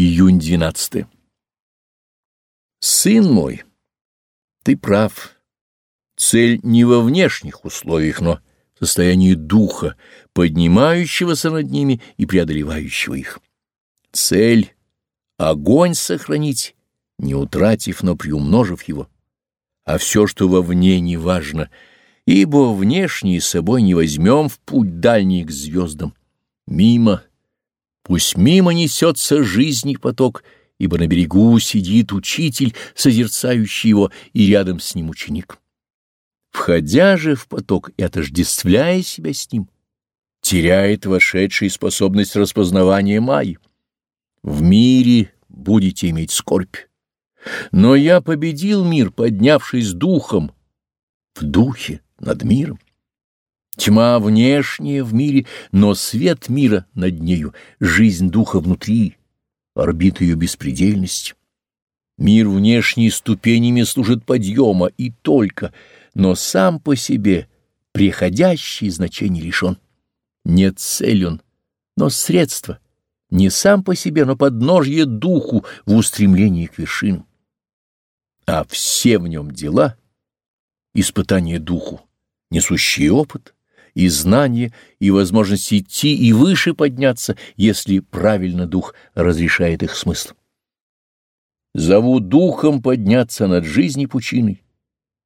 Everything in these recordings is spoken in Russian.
Июнь 12. Сын мой, ты прав. Цель не во внешних условиях, но в состоянии духа, поднимающегося над ними и преодолевающего их. Цель — огонь сохранить, не утратив, но приумножив его. А все, что вовне, не важно, ибо внешнее собой не возьмем в путь дальний к звездам. Мимо — Пусть мимо несется жизни поток, ибо на берегу сидит учитель, созерцающий его, и рядом с ним ученик. Входя же в поток и отождествляя себя с ним, теряет вошедший способность распознавания Майи. В мире будете иметь скорбь. Но я победил мир, поднявшись духом, в духе над миром. Тьма внешняя в мире, но свет мира над нею, жизнь духа внутри, орбита ее беспредельность. Мир внешний ступенями служит подъема и только, но сам по себе приходящий значение лишен. Не цель он, но средство, не сам по себе, но подножье духу в устремлении к вершинам. А все в нем дела — испытание духу, несущий опыт — и знания, и возможность идти и выше подняться, если правильно дух разрешает их смысл. Зову духом подняться над жизнью пучиной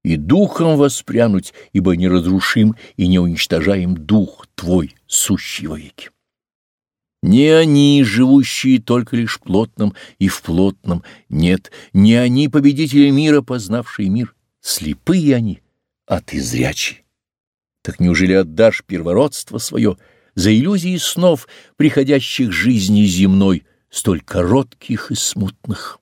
и духом воспрянуть, ибо неразрушим и не уничтожаем дух твой, сущий во веки. Не они, живущие только лишь плотным и в плотном, нет, не они, победители мира, познавшие мир, слепые они, а ты зрячий. Так неужели отдашь первородство свое за иллюзии снов, приходящих жизни земной, столь коротких и смутных?